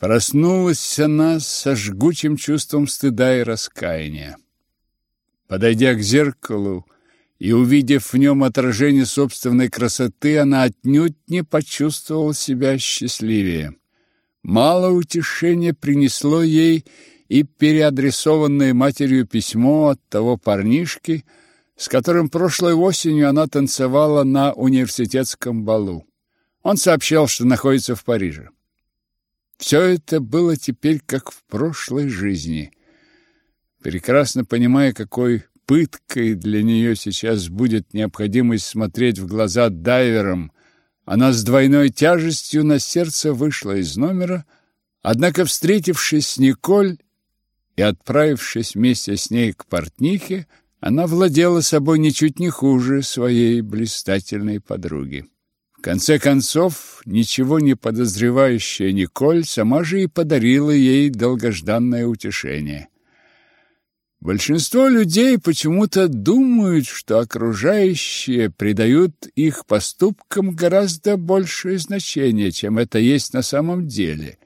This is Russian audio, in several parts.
Проснулась она со жгучим чувством стыда и раскаяния. Подойдя к зеркалу и увидев в нем отражение собственной красоты, она отнюдь не почувствовала себя счастливее. Мало утешения принесло ей и переадресованное матерью письмо от того парнишки, с которым прошлой осенью она танцевала на университетском балу. Он сообщал, что находится в Париже. Все это было теперь как в прошлой жизни. Прекрасно понимая, какой пыткой для нее сейчас будет необходимость смотреть в глаза дайверам, она с двойной тяжестью на сердце вышла из номера, однако, встретившись с Николь и отправившись вместе с ней к портнихе, она владела собой ничуть не хуже своей блистательной подруги. В конце концов, ничего не подозревающая Николь сама же и подарила ей долгожданное утешение. Большинство людей почему-то думают, что окружающие придают их поступкам гораздо большее значение, чем это есть на самом деле.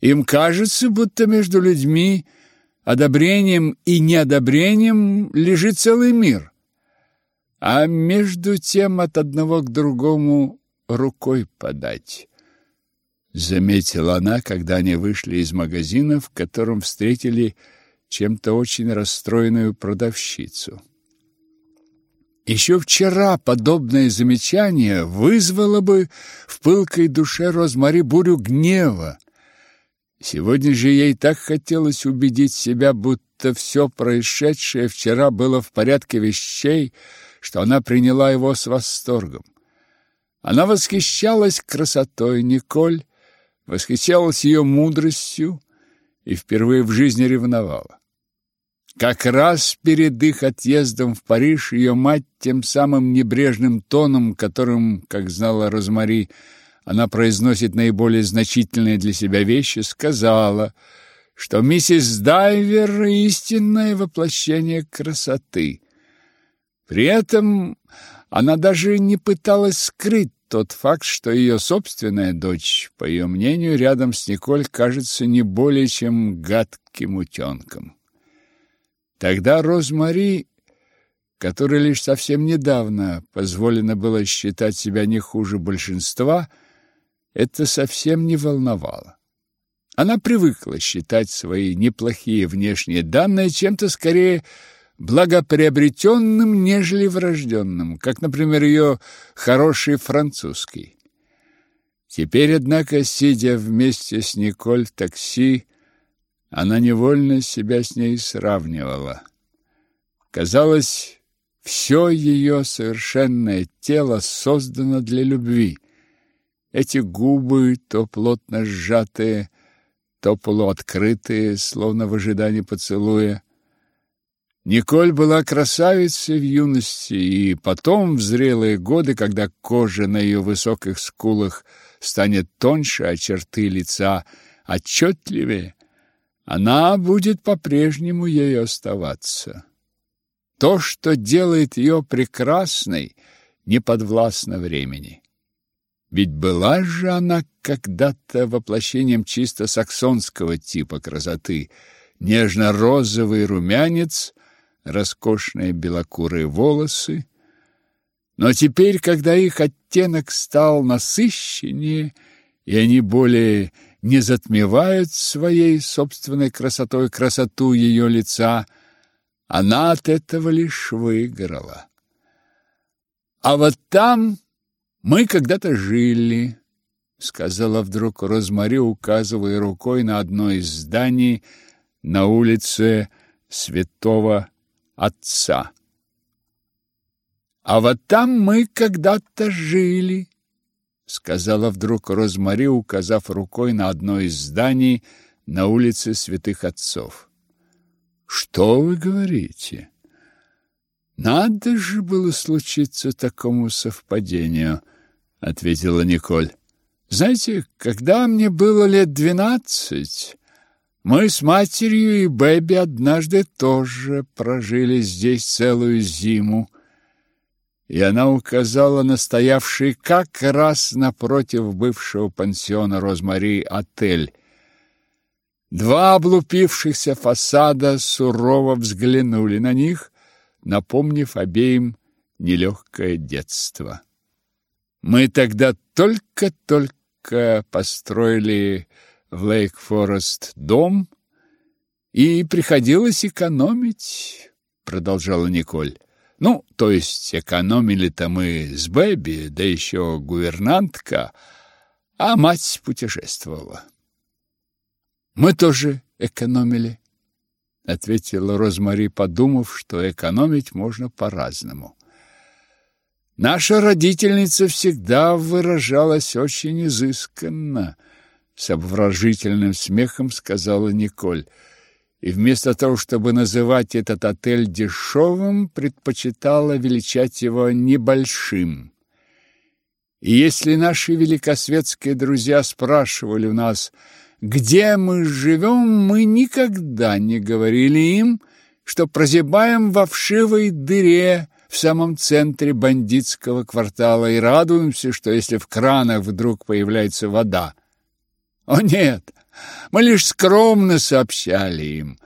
Им кажется, будто между людьми одобрением и неодобрением лежит целый мир – а между тем от одного к другому рукой подать. Заметила она, когда они вышли из магазина, в котором встретили чем-то очень расстроенную продавщицу. Еще вчера подобное замечание вызвало бы в пылкой душе Розмари бурю гнева. Сегодня же ей так хотелось убедить себя, будто все происшедшее вчера было в порядке вещей, что она приняла его с восторгом. Она восхищалась красотой Николь, восхищалась ее мудростью и впервые в жизни ревновала. Как раз перед их отъездом в Париж ее мать тем самым небрежным тоном, которым, как знала Розмари, она произносит наиболее значительные для себя вещи, сказала, что миссис Дайвер – истинное воплощение красоты. При этом она даже не пыталась скрыть тот факт, что ее собственная дочь, по ее мнению, рядом с Николь кажется не более чем гадким утенком. Тогда Розмари, которой лишь совсем недавно позволено было считать себя не хуже большинства, это совсем не волновало. Она привыкла считать свои неплохие внешние данные чем-то скорее благоприобретенным, нежели врожденным, как, например, ее хороший французский. Теперь, однако, сидя вместе с Николь в такси, она невольно себя с ней сравнивала. Казалось, все ее совершенное тело создано для любви. Эти губы, то плотно сжатые, то полуоткрытые, словно в ожидании поцелуя, Николь была красавицей в юности, и потом, в зрелые годы, когда кожа на ее высоких скулах станет тоньше, а черты лица отчетливее, она будет по-прежнему ею оставаться. То, что делает ее прекрасной, не подвластно времени. Ведь была же она когда-то воплощением чисто саксонского типа красоты, нежно-розовый румянец — роскошные белокурые волосы, но теперь, когда их оттенок стал насыщеннее, и они более не затмевают своей собственной красотой красоту ее лица, она от этого лишь выиграла. А вот там мы когда-то жили, сказала вдруг Розмари, указывая рукой на одно из зданий на улице Святого отца. А вот там мы когда-то жили, сказала вдруг Розмари, указав рукой на одно из зданий на улице Святых Отцов. Что вы говорите? Надо же было случиться такому совпадению, ответила Николь. Знаете, когда мне было лет двенадцать, мы с матерью и Бэби однажды тоже прожили здесь целую зиму. И она указала на стоявший как раз напротив бывшего пансиона Розмари отель Два облупившихся фасада сурово взглянули на них, напомнив обеим нелегкое детство. Мы тогда только-только построили в Лейк-Форест дом, и приходилось экономить, продолжала Николь. Ну, то есть экономили-то мы с Бэби, да еще гувернантка, а мать путешествовала. Мы тоже экономили, ответила Розмари, подумав, что экономить можно по-разному. Наша родительница всегда выражалась очень изысканно, с обворожительным смехом сказала Николь. И вместо того, чтобы называть этот отель дешевым, предпочитала величать его небольшим. И если наши великосветские друзья спрашивали у нас, где мы живем, мы никогда не говорили им, что прозябаем во вшивой дыре, в самом центре бандитского квартала и радуемся, что если в кранах вдруг появляется вода. О нет, мы лишь скромно сообщали им,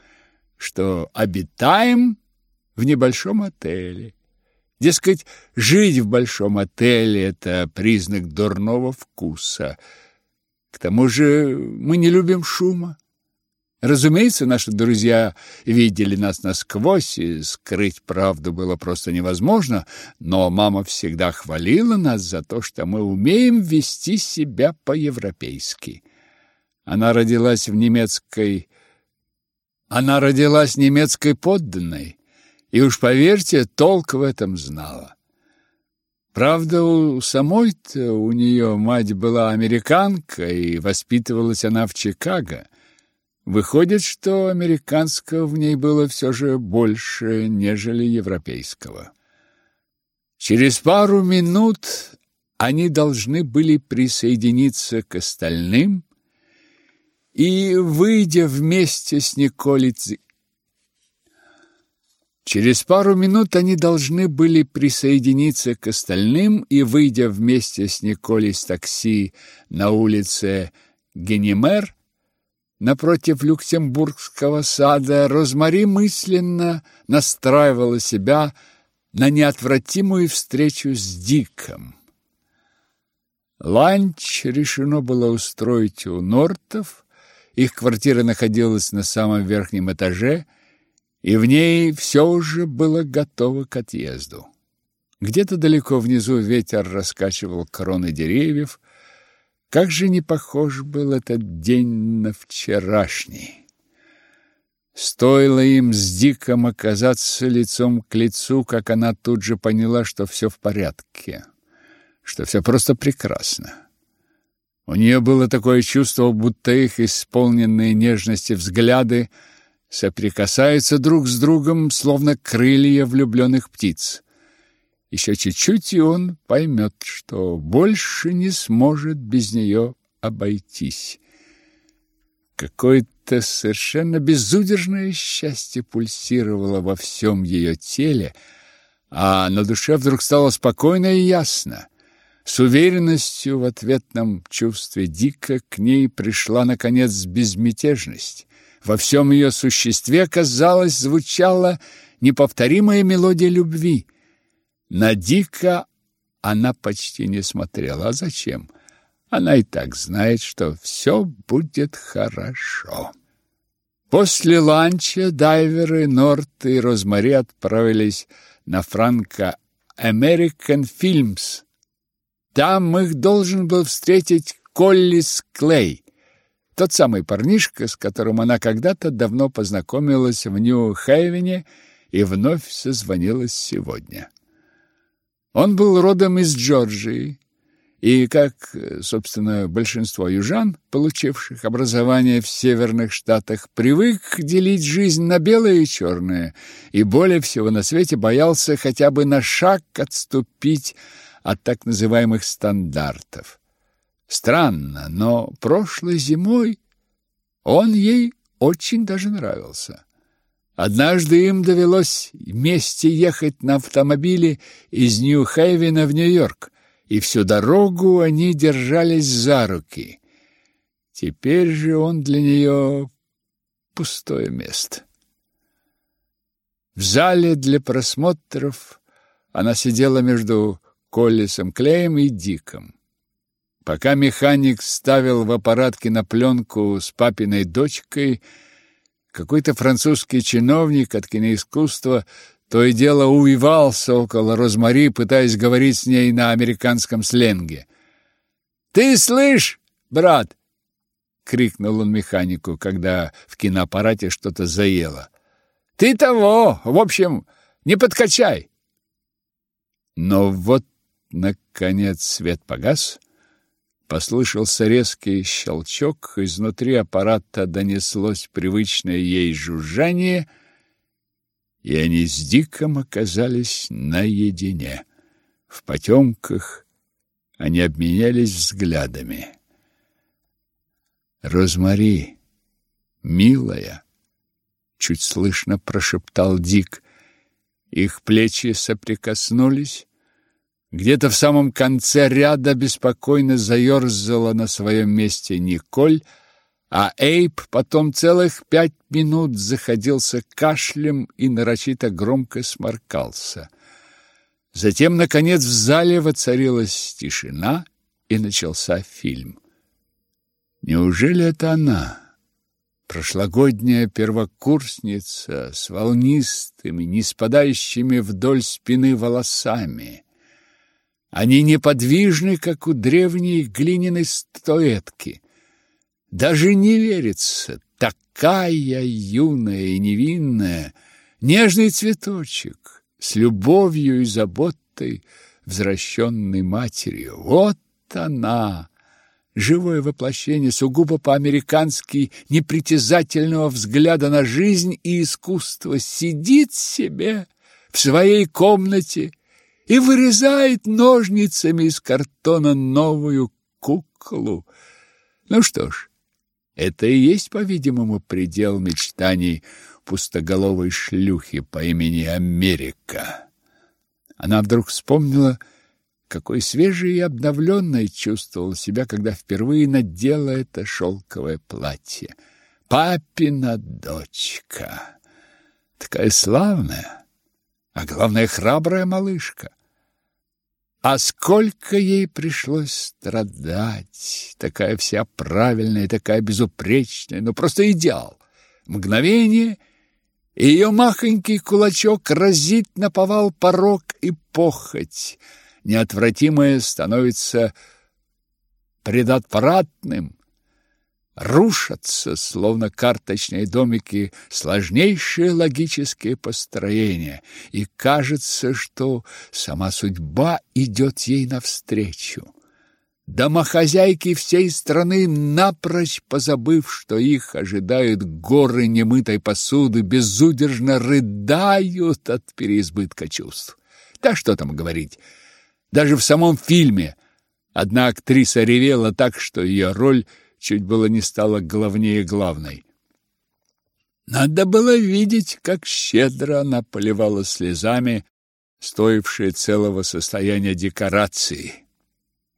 что обитаем в небольшом отеле. Дескать, жить в большом отеле – это признак дурного вкуса. К тому же мы не любим шума. Разумеется, наши друзья видели нас насквозь, и скрыть правду было просто невозможно, но мама всегда хвалила нас за то, что мы умеем вести себя по-европейски. Она родилась в немецкой... Она родилась немецкой подданной, и уж поверьте, толк в этом знала. Правда, у самой-то у нее мать была американка, и воспитывалась она в Чикаго. Выходит, что американского в ней было все же больше, нежели европейского. Через пару минут они должны были присоединиться к остальным, и, выйдя вместе с Николицей, Через пару минут они должны были присоединиться к остальным и, выйдя вместе с Николь из такси на улице Генемер, напротив Люксембургского сада, Розмари мысленно настраивала себя на неотвратимую встречу с Диком. Ланч решено было устроить у Нортов. Их квартира находилась на самом верхнем этаже, и в ней все уже было готово к отъезду. Где-то далеко внизу ветер раскачивал кроны деревьев, как же не похож был этот день на вчерашний. Стоило им с Диком оказаться лицом к лицу, как она тут же поняла, что все в порядке, что все просто прекрасно. У нее было такое чувство, будто их исполненные нежности взгляды соприкасаются друг с другом, словно крылья влюбленных птиц. Еще чуть-чуть, и он поймет, что больше не сможет без нее обойтись. Какое-то совершенно безудержное счастье пульсировало во всем ее теле, а на душе вдруг стало спокойно и ясно. С уверенностью в ответном чувстве дико к ней пришла, наконец, безмятежность. Во всем ее существе, казалось, звучала неповторимая мелодия любви. На Дика она почти не смотрела. А зачем? Она и так знает, что все будет хорошо. После ланча дайверы Норт и Розмари отправились на Франко American Films. Там их должен был встретить Коллис Клей, тот самый парнишка, с которым она когда-то давно познакомилась в Нью-Хейвене и вновь созвонилась сегодня. Он был родом из Джорджии, и, как, собственно, большинство южан, получивших образование в северных штатах, привык делить жизнь на белое и черное, и более всего на свете боялся хотя бы на шаг отступить от так называемых стандартов. Странно, но прошлой зимой он ей очень даже нравился. Однажды им довелось вместе ехать на автомобиле из Нью-Хейвена в Нью-Йорк, и всю дорогу они держались за руки. Теперь же он для нее пустое место. В зале для просмотров она сидела между Коллисом Клеем и Диком. Пока механик ставил в аппарат кинопленку с папиной дочкой, какой-то французский чиновник от киноискусства то и дело увивался около Розмари, пытаясь говорить с ней на американском сленге. «Ты слышь, брат!» — крикнул он механику, когда в киноаппарате что-то заело. «Ты того! В общем, не подкачай!» Но вот, наконец, свет погас, послышался резкий щелчок, изнутри аппарата донеслось привычное ей жужжание, и они с Диком оказались наедине. В потемках они обменялись взглядами. «Розмари, милая!» — чуть слышно прошептал Дик. Их плечи соприкоснулись. Где-то в самом конце ряда беспокойно заерзала на своем месте Николь, а Эйп потом целых пять минут заходился кашлем и нарочито громко сморкался. Затем, наконец, в зале воцарилась тишина, и начался фильм. Неужели это она? Прошлогодняя первокурсница с волнистыми, не спадающими вдоль спины волосами. Они неподвижны, как у древней глиняной статуэтки. Даже не верится, такая юная и невинная, нежный цветочек, с любовью и заботой возвращенной матерью. Вот она! живое воплощение сугубо по-американски непритязательного взгляда на жизнь и искусство, сидит себе в своей комнате и вырезает ножницами из картона новую куклу. Ну что ж, это и есть, по-видимому, предел мечтаний пустоголовой шлюхи по имени Америка. Она вдруг вспомнила, какой свежей и обновленной чувствовала себя, когда впервые надела это шелковое платье. Папина дочка. Такая славная, а главное, храбрая малышка. А сколько ей пришлось страдать! Такая вся правильная, такая безупречная, ну просто идеал. Мгновение — и ее махонький кулачок разит на повал порог и похоть — неотвратимое становится предотвратным. Рушатся, словно карточные домики, сложнейшие логические построения, и кажется, что сама судьба идет ей навстречу. Домохозяйки всей страны, напрочь позабыв, что их ожидают горы немытой посуды, безудержно рыдают от переизбытка чувств. Да что там говорить, даже в самом фильме одна актриса ревела так, что ее роль чуть было не стала главнее главной. Надо было видеть, как щедро она поливала слезами стоившие целого состояния декорации.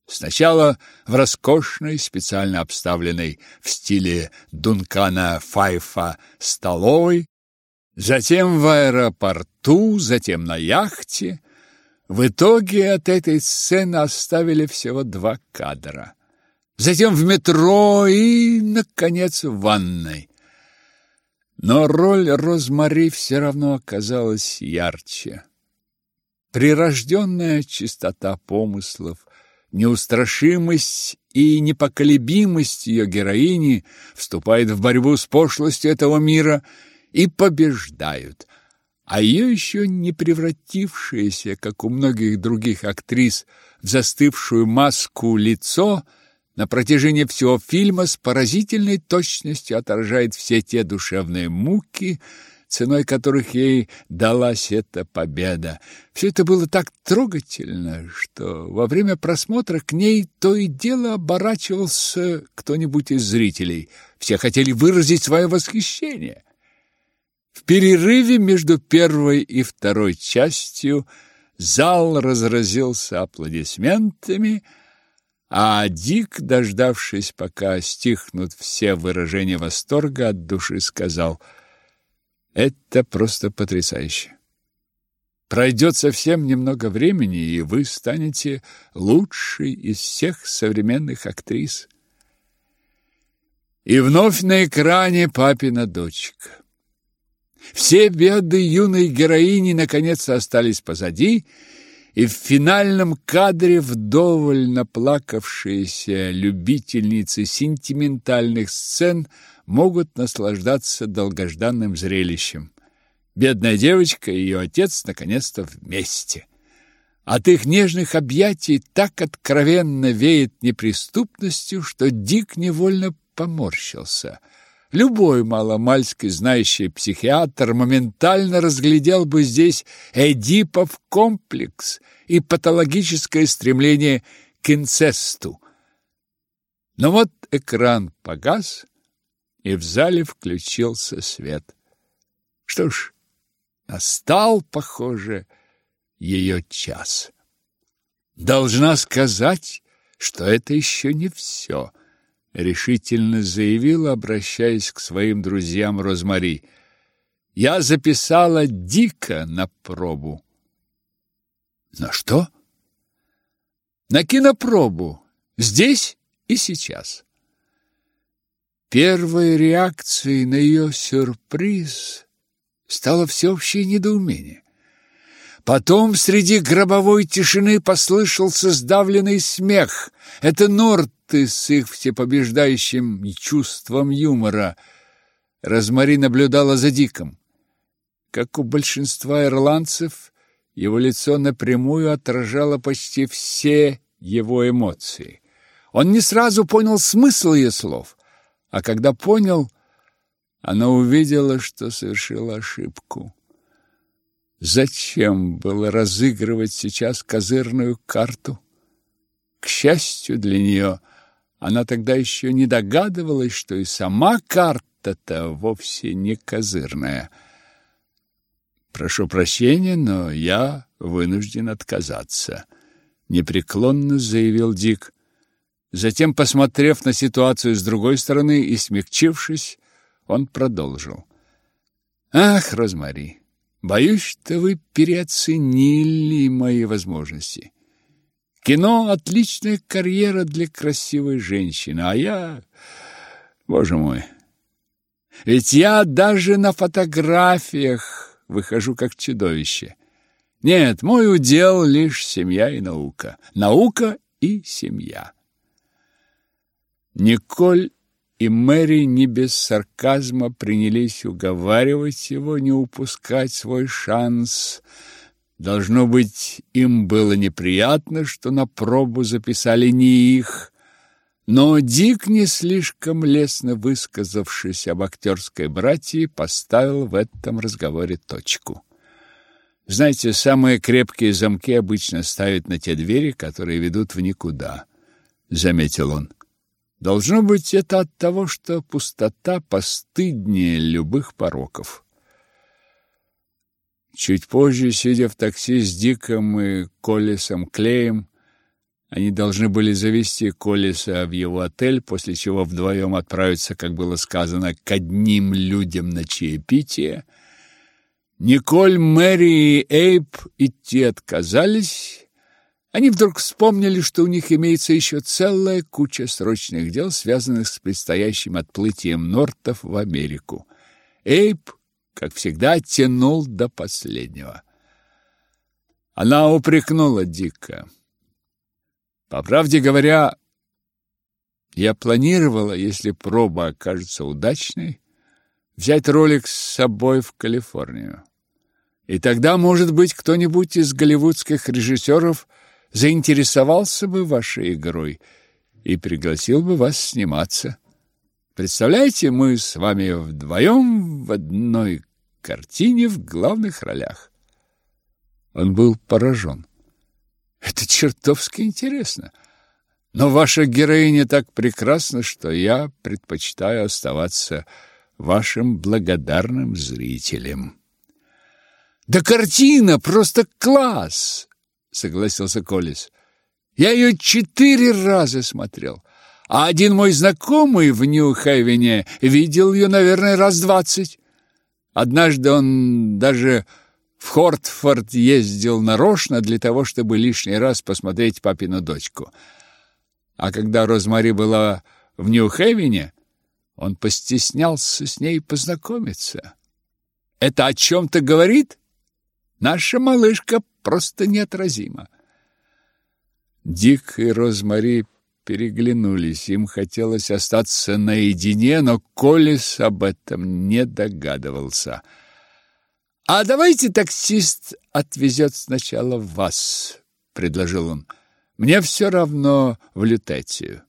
Сначала в роскошной, специально обставленной в стиле Дункана Файфа столовой, затем в аэропорту, затем на яхте, в итоге от этой сцены оставили всего два кадра. Затем в метро и, наконец, в ванной. Но роль Розмари все равно оказалась ярче. Прирожденная чистота помыслов, неустрашимость и непоколебимость ее героини вступает в борьбу с пошлостью этого мира и побеждают – а ее еще не превратившееся, как у многих других актрис, в застывшую маску лицо на протяжении всего фильма с поразительной точностью отражает все те душевные муки, ценой которых ей далась эта победа. Все это было так трогательно, что во время просмотра к ней то и дело оборачивался кто-нибудь из зрителей. Все хотели выразить свое восхищение. В перерыве между первой и второй частью зал разразился аплодисментами, А Дик, дождавшись, пока стихнут все выражения восторга от души, сказал: "Это просто потрясающе. Пройдет совсем немного времени, и вы станете лучшей из всех современных актрис". И вновь на экране папина дочка. Все беды юной героини наконец остались позади, и в финальном кадре вдоволь наплакавшиеся любительницы сентиментальных сцен могут наслаждаться долгожданным зрелищем. Бедная девочка и ее отец наконец-то вместе. От их нежных объятий так откровенно веет неприступностью, что Дик невольно поморщился – Любой маломальски знающий психиатр моментально разглядел бы здесь Эдипов комплекс и патологическое стремление к инцесту. Но вот экран погас, и в зале включился свет. Что ж, настал, похоже, ее час. Должна сказать, что это еще не все — решительно заявила, обращаясь к своим друзьям Розмари. Я записала дико на пробу. На что? На кинопробу. Здесь и сейчас. Первой реакцией на ее сюрприз стало всеобщее недоумение. Потом среди гробовой тишины послышался сдавленный смех. Это Норты с их всепобеждающим чувством юмора. Розмари наблюдала за Диком. Как у большинства ирландцев, его лицо напрямую отражало почти все его эмоции. Он не сразу понял смысл ее слов, а когда понял, она увидела, что совершила ошибку. Зачем было разыгрывать сейчас козырную карту? К счастью для нее, она тогда еще не догадывалась, что и сама карта-то вовсе не козырная. Прошу прощения, но я вынужден отказаться, непреклонно заявил Дик. Затем, посмотрев на ситуацию с другой стороны и смягчившись, он продолжил: Ах, Розмари, Боюсь, что вы переоценили мои возможности. Кино отличная карьера для красивой женщины, а я, боже мой, ведь я даже на фотографиях выхожу как чудовище. Нет, мой удел лишь семья и наука. Наука и семья. Николь и Мэри не без сарказма принялись уговаривать его не упускать свой шанс. Должно быть, им было неприятно, что на пробу записали не их, но Дик, не слишком лестно высказавшись об актерской братье, поставил в этом разговоре точку. Знаете, самые крепкие замки обычно ставят на те двери, которые ведут в никуда, заметил он. Должно быть, это от того, что пустота постыднее любых пороков. Чуть позже, сидя в такси с Диком и Колесом Клеем, они должны были завести Колеса в его отель, после чего вдвоем отправиться, как было сказано, к одним людям на чаепитие. Николь, Мэри и Эйп идти отказались, они вдруг вспомнили, что у них имеется еще целая куча срочных дел, связанных с предстоящим отплытием Нортов в Америку. Эйп, как всегда, тянул до последнего. Она упрекнула Дика. По правде говоря, я планировала, если проба окажется удачной, взять ролик с собой в Калифорнию. И тогда, может быть, кто-нибудь из голливудских режиссеров – заинтересовался бы вашей игрой и пригласил бы вас сниматься. Представляете, мы с вами вдвоем в одной картине в главных ролях. Он был поражен. Это чертовски интересно. Но ваша героиня так прекрасна, что я предпочитаю оставаться вашим благодарным зрителем. Да картина просто класс, согласился Коллис. Я ее четыре раза смотрел. А один мой знакомый в Нью-Хевене видел ее, наверное, раз двадцать. Однажды он даже в Хортфорд ездил нарочно для того, чтобы лишний раз посмотреть папину дочку. А когда Розмари была в Нью-Хевене, он постеснялся с ней познакомиться. Это о чем-то говорит? Наша малышка просто неотразима. Дик и Розмари переглянулись. Им хотелось остаться наедине, но Колес об этом не догадывался. «А давайте таксист отвезет сначала вас», — предложил он. «Мне все равно в Лютетию».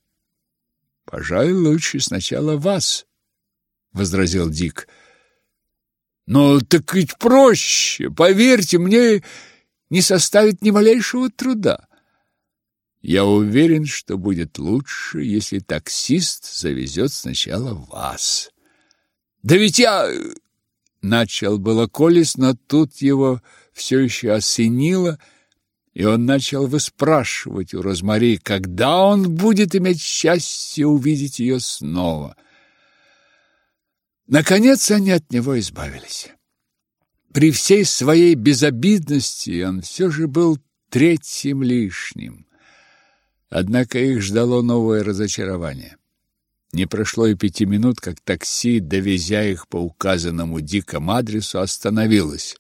«Пожалуй, лучше сначала вас», — возразил Дик. «Ну, так ведь проще. Поверьте, мне не составит ни малейшего труда». Я уверен, что будет лучше, если таксист завезет сначала вас. Да ведь я начал было Колес, но тут его все еще осенило, и он начал выспрашивать у Розмари, когда он будет иметь счастье увидеть ее снова. Наконец они от него избавились. При всей своей безобидности он все же был третьим лишним. Однако их ждало новое разочарование. Не прошло и пяти минут, как такси, довезя их по указанному Диком адресу, остановилось.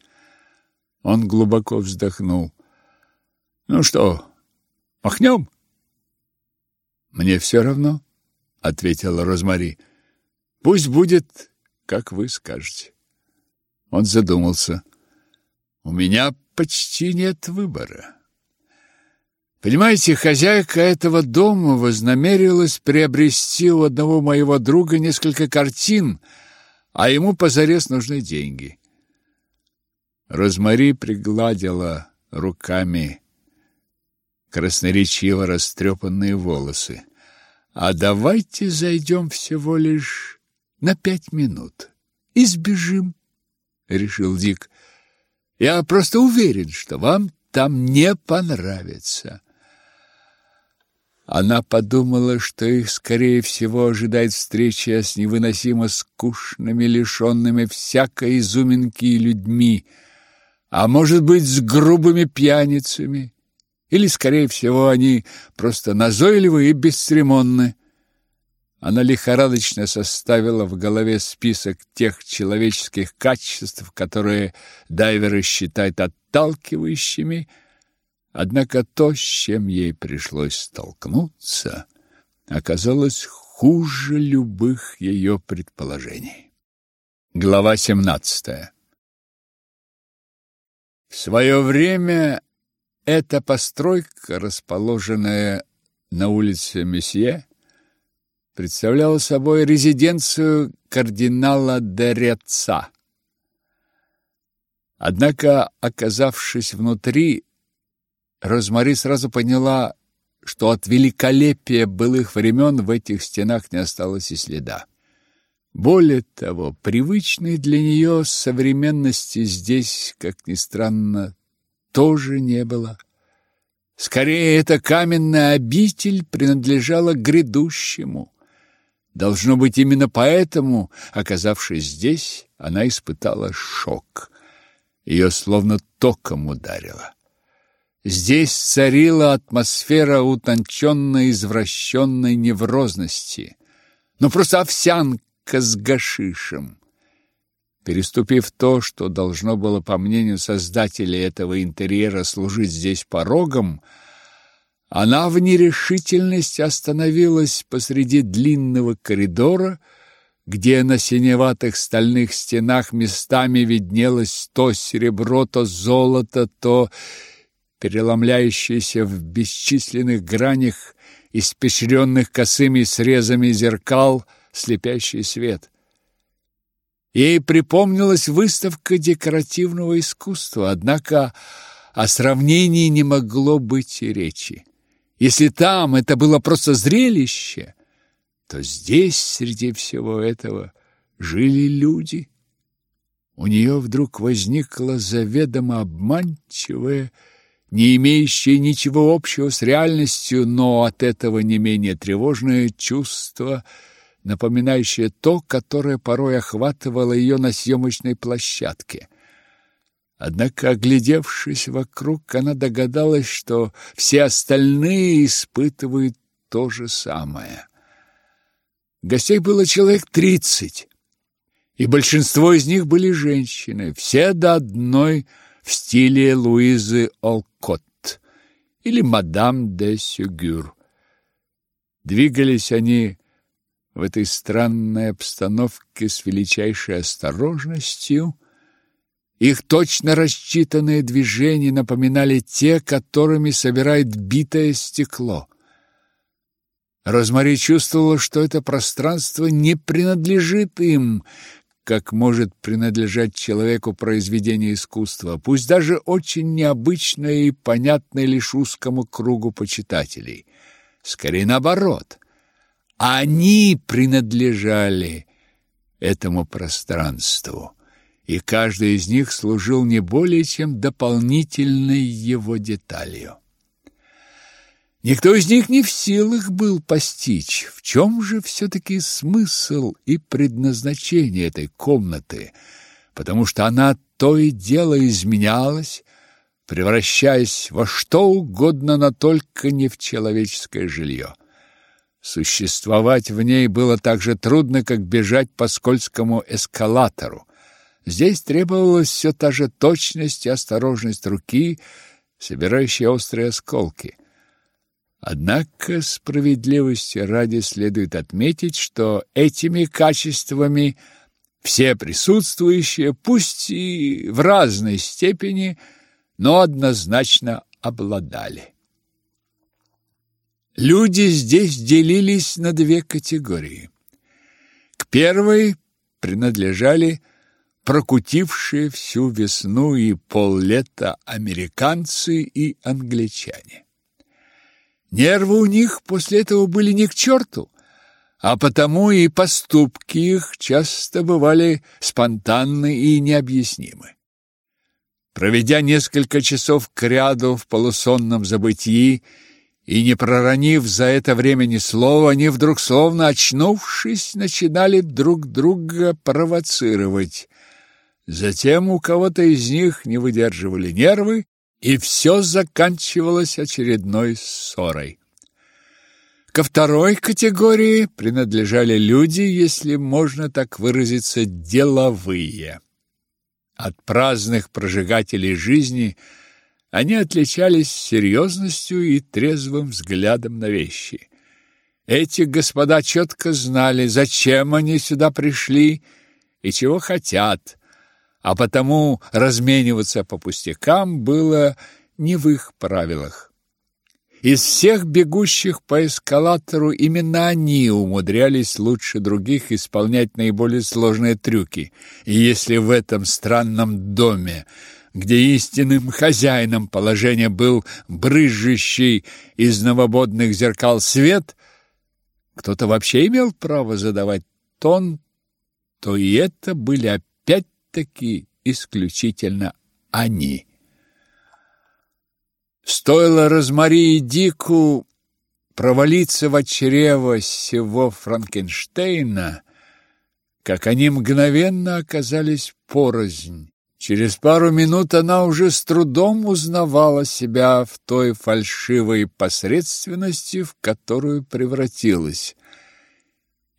Он глубоко вздохнул. «Ну что, махнем?» «Мне все равно», — ответила Розмари. «Пусть будет, как вы скажете». Он задумался. «У меня почти нет выбора». Понимаете, хозяйка этого дома вознамерилась приобрести у одного моего друга несколько картин, а ему позарез нужны деньги. Розмари пригладила руками красноречиво растрепанные волосы. А давайте зайдем всего лишь на пять минут и сбежим, решил Дик. Я просто уверен, что вам там не понравится. Она подумала, что их, скорее всего, ожидает встреча с невыносимо скучными, лишенными всякой изюминки людьми, а может быть, с грубыми пьяницами. Или, скорее всего, они просто назойливы и бесцеремонны. Она лихорадочно составила в голове список тех человеческих качеств, которые дайверы считают отталкивающими, Однако то, с чем ей пришлось столкнуться, оказалось хуже любых ее предположений. Глава 17. В свое время эта постройка, расположенная на улице Месье, представляла собой резиденцию кардинала де Реца. Однако, оказавшись внутри, Розмари сразу поняла, что от великолепия былых времен в этих стенах не осталось и следа. Более того, привычной для нее современности здесь, как ни странно, тоже не было. Скорее, эта каменная обитель принадлежала грядущему. Должно быть, именно поэтому, оказавшись здесь, она испытала шок. Ее словно током ударило. Здесь царила атмосфера утонченной извращенной неврозности. Ну, просто овсянка с гашишем. Переступив то, что должно было, по мнению создателей этого интерьера, служить здесь порогом, она в нерешительности остановилась посреди длинного коридора, где на синеватых стальных стенах местами виднелось то серебро, то золото, то переломляющиеся в бесчисленных гранях, испещренных косыми срезами зеркал, слепящий свет. Ей припомнилась выставка декоративного искусства, однако о сравнении не могло быть и речи. Если там это было просто зрелище, то здесь, среди всего этого, жили люди. У нее вдруг возникла заведомо обманчивая не имеющее ничего общего с реальностью, но от этого не менее тревожное чувство, напоминающее то, которое порой охватывало ее на съемочной площадке. Однако, оглядевшись вокруг, она догадалась, что все остальные испытывают то же самое. Гостей было человек тридцать, и большинство из них были женщины, все до одной в стиле Луизы Олкот или мадам де Сюгюр. Двигались они в этой странной обстановке с величайшей осторожностью, их точно рассчитанные движения напоминали те, которыми собирает битое стекло. Розмари чувствовала, что это пространство не принадлежит им, как может принадлежать человеку произведение искусства, пусть даже очень необычное и понятное лишь узкому кругу почитателей. Скорее наоборот. Они принадлежали этому пространству и каждый из них служил не более чем дополнительной его деталью. Никто из них не в силах был постичь, в чем же все-таки смысл и предназначение этой комнаты, потому что она то и дело изменялась, превращаясь во что угодно, но только не в человеческое жилье. Существовать в ней было так же трудно, как бежать по скользкому эскалатору. Здесь требовалась все та же точность и осторожность руки, собирающей острые осколки. Однако справедливости ради следует отметить, что этими качествами все присутствующие, пусть и в разной степени, но однозначно обладали. Люди здесь делились на две категории. К первой принадлежали прокутившие всю весну и поллета американцы и англичане. Нервы у них после этого были не к черту, а потому и поступки их часто бывали спонтанны и необъяснимы. Проведя несколько часов кряду в полусонном забытии и не проронив за это время ни слова, они вдруг, словно очнувшись, начинали друг друга провоцировать. Затем у кого-то из них не выдерживали нервы, и все заканчивалось очередной ссорой. Ко второй категории принадлежали люди, если можно так выразиться, деловые. От праздных прожигателей жизни они отличались серьезностью и трезвым взглядом на вещи. Эти господа четко знали, зачем они сюда пришли и чего хотят – а потому размениваться по пустякам было не в их правилах. Из всех бегущих по эскалатору именно они умудрялись лучше других исполнять наиболее сложные трюки. И если в этом странном доме, где истинным хозяином положения был брызжущий из новободных зеркал свет, кто-то вообще имел право задавать тон, то и это были опять таки исключительно они. Стоило Розмари и Дику провалиться в чрево всего Франкенштейна, как они мгновенно оказались порознь. Через пару минут она уже с трудом узнавала себя в той фальшивой посредственности, в которую превратилась.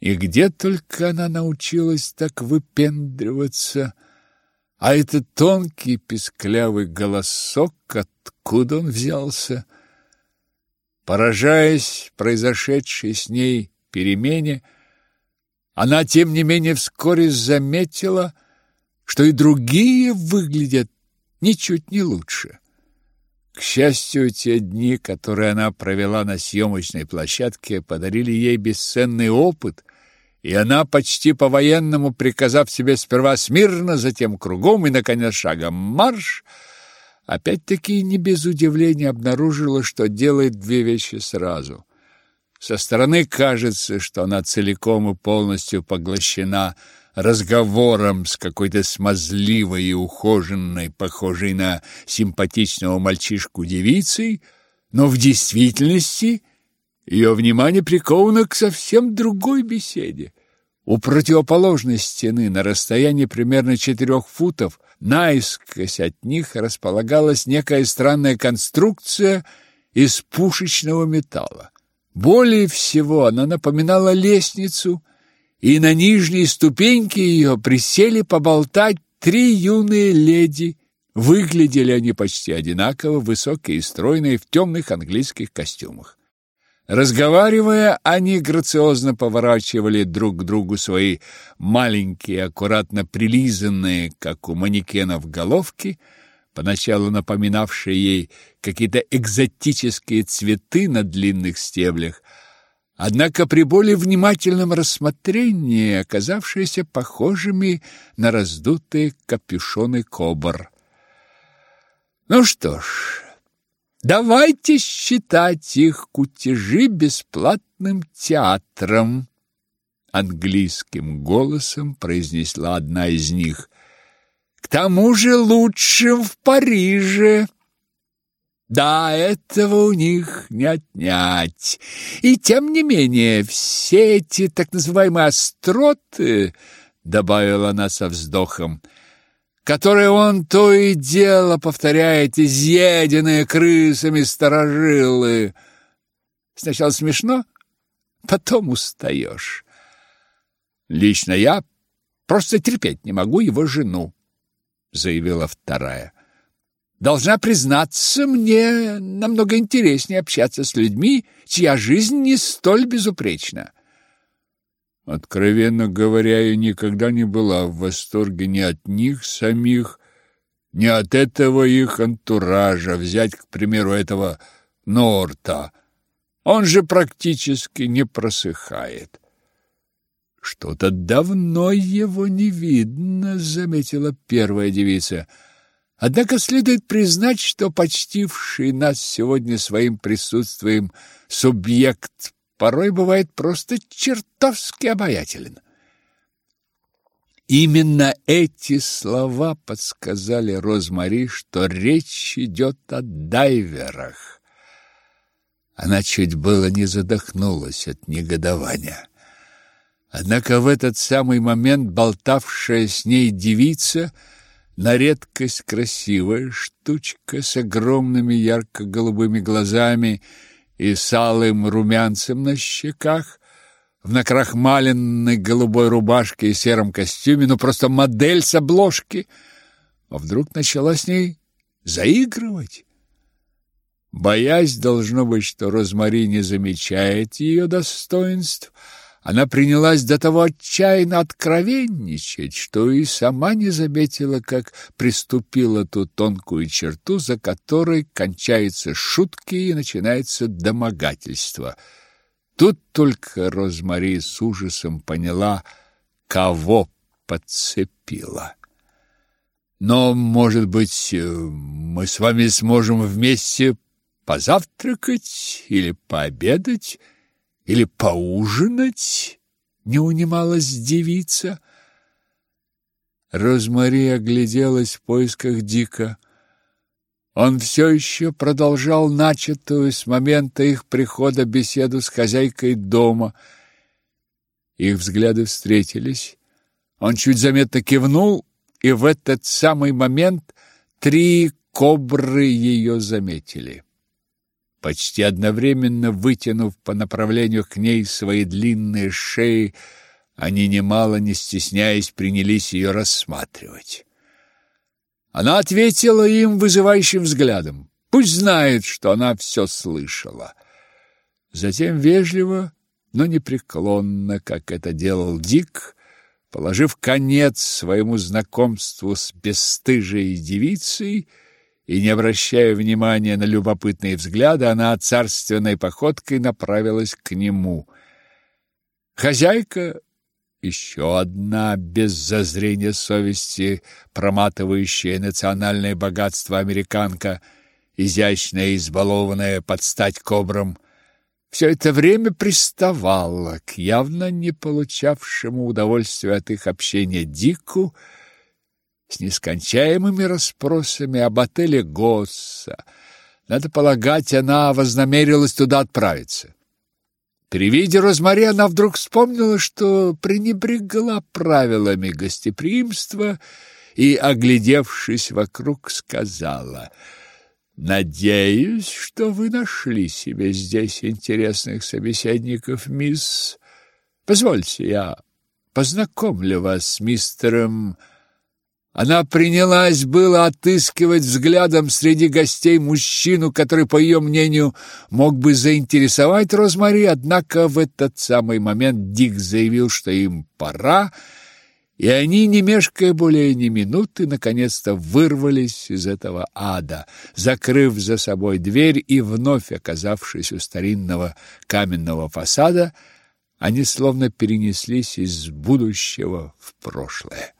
И где только она научилась так выпендриваться – а этот тонкий писклявый голосок, откуда он взялся? Поражаясь произошедшей с ней перемене, она, тем не менее, вскоре заметила, что и другие выглядят ничуть не лучше. К счастью, те дни, которые она провела на съемочной площадке, подарили ей бесценный опыт – и она, почти по-военному приказав себе сперва смирно, затем кругом и, наконец, шагом марш, опять-таки не без удивления обнаружила, что делает две вещи сразу. Со стороны кажется, что она целиком и полностью поглощена разговором с какой-то смазливой и ухоженной, похожей на симпатичного мальчишку девицей, но в действительности ее внимание приковано к совсем другой беседе. У противоположной стены на расстоянии примерно четырех футов наискось от них располагалась некая странная конструкция из пушечного металла. Более всего она напоминала лестницу, и на нижней ступеньке ее присели поболтать три юные леди. Выглядели они почти одинаково, высокие и стройные, в темных английских костюмах. Разговаривая, они грациозно поворачивали друг к другу свои маленькие, аккуратно прилизанные, как у манекенов, головки, поначалу напоминавшие ей какие-то экзотические цветы на длинных стеблях, однако при более внимательном рассмотрении оказавшиеся похожими на раздутые капюшоны кобр. Ну что ж, давайте считать их кутежи бесплатным театром, английским голосом произнесла одна из них. К тому же лучшим в Париже. Да, этого у них не отнять. И тем не менее, все эти так называемые остроты, добавила она со вздохом, которые он то и дело повторяет, изъеденные крысами сторожилы. Сначала смешно, потом устаешь. Лично я просто терпеть не могу его жену, заявила вторая. Должна признаться, мне намного интереснее общаться с людьми, чья жизнь не столь безупречна. Откровенно говоря, я никогда не была в восторге ни от них самих, ни от этого их антуража. Взять, к примеру, этого Норта. Он же практически не просыхает. Что-то давно его не видно, заметила первая девица. Однако следует признать, что почтивший нас сегодня своим присутствием субъект порой бывает просто чертовски обаятелен. Именно эти слова подсказали Розмари, что речь идет о дайверах. Она чуть было не задохнулась от негодования. Однако в этот самый момент болтавшая с ней девица — на редкость красивая штучка с огромными ярко-голубыми глазами и с алым румянцем на щеках, в накрахмаленной голубой рубашке и сером костюме, ну просто модель с обложки, а вдруг начала с ней заигрывать. Боясь, должно быть, что Розмари не замечает ее достоинств, она принялась до того отчаянно откровенничать, что и сама не заметила, как приступила ту тонкую черту, за которой кончаются шутки и начинается домогательство. Тут только Розмари с ужасом поняла, кого подцепила. Но, может быть, мы с вами сможем вместе позавтракать или пообедать? Или поужинать? Не унималась девица. Розмари огляделась в поисках Дика. Он все еще продолжал начатую с момента их прихода беседу с хозяйкой дома. Их взгляды встретились. Он чуть заметно кивнул, и в этот самый момент три кобры ее заметили почти одновременно вытянув по направлению к ней свои длинные шеи, они немало не стесняясь принялись ее рассматривать. Она ответила им вызывающим взглядом. Пусть знает, что она все слышала. Затем вежливо, но непреклонно, как это делал Дик, положив конец своему знакомству с бесстыжей девицей, и, не обращая внимания на любопытные взгляды, она царственной походкой направилась к нему. Хозяйка, еще одна без зазрения совести проматывающая национальное богатство американка, изящная и избалованная под стать кобрам, все это время приставала к явно не получавшему удовольствия от их общения Дику с нескончаемыми расспросами об отеле Госса. Надо полагать, она вознамерилась туда отправиться. При виде Розмари она вдруг вспомнила, что пренебрегла правилами гостеприимства и, оглядевшись вокруг, сказала — Надеюсь, что вы нашли себе здесь интересных собеседников, мисс. Позвольте, я познакомлю вас с мистером... Она принялась было отыскивать взглядом среди гостей мужчину, который, по ее мнению, мог бы заинтересовать Розмари, однако в этот самый момент Дик заявил, что им пора, и они, не мешкая более ни минуты, наконец-то вырвались из этого ада, закрыв за собой дверь и вновь оказавшись у старинного каменного фасада, они словно перенеслись из будущего в прошлое.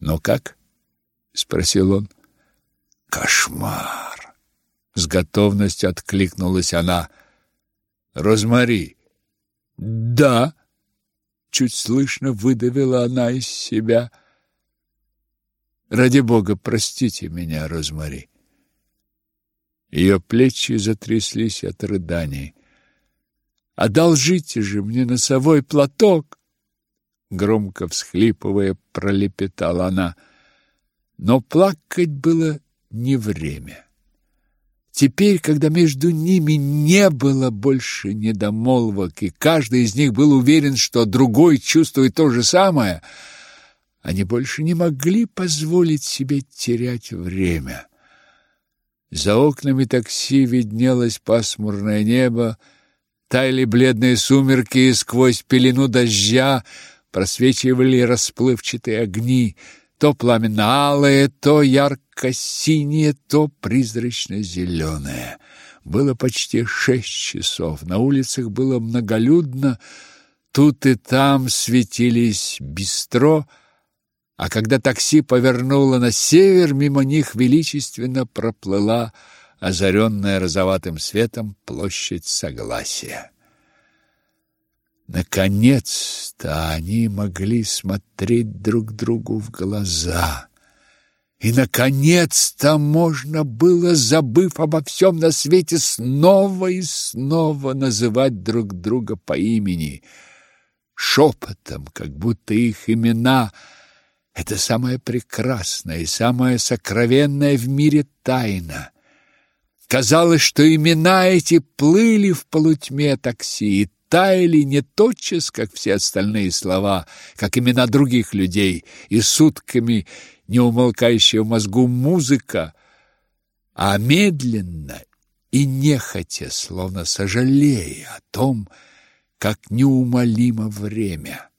"Но как?" спросил он. "Кошмар", с готовностью откликнулась она. "Розмари". "Да", чуть слышно выдавила она из себя. Ради бога, простите меня, Розмари. Ее плечи затряслись от рыданий. Одолжите же мне носовой платок, громко всхлипывая, пролепетала она. Но плакать было не время. Теперь, когда между ними не было больше недомолвок, и каждый из них был уверен, что другой чувствует то же самое, они больше не могли позволить себе терять время. За окнами такси виднелось пасмурное небо, таяли бледные сумерки, и сквозь пелену дождя просвечивали расплывчатые огни — то пламенно-алое, то ярко-синее, то призрачно-зеленое. Было почти шесть часов, на улицах было многолюдно, тут и там светились бистро, а когда такси повернуло на север, мимо них величественно проплыла озаренная розоватым светом площадь Согласия. Наконец-то они могли смотреть друг другу в глаза. И, наконец-то, можно было, забыв обо всем на свете, снова и снова называть друг друга по имени, шепотом, как будто их имена — это самое прекрасное и самое сокровенное в мире тайна. Казалось, что имена эти плыли в полутьме такси, и таяли не тотчас, как все остальные слова, как имена других людей, и сутками неумолкающая в мозгу музыка, а медленно и нехотя, словно сожалея о том, как неумолимо время.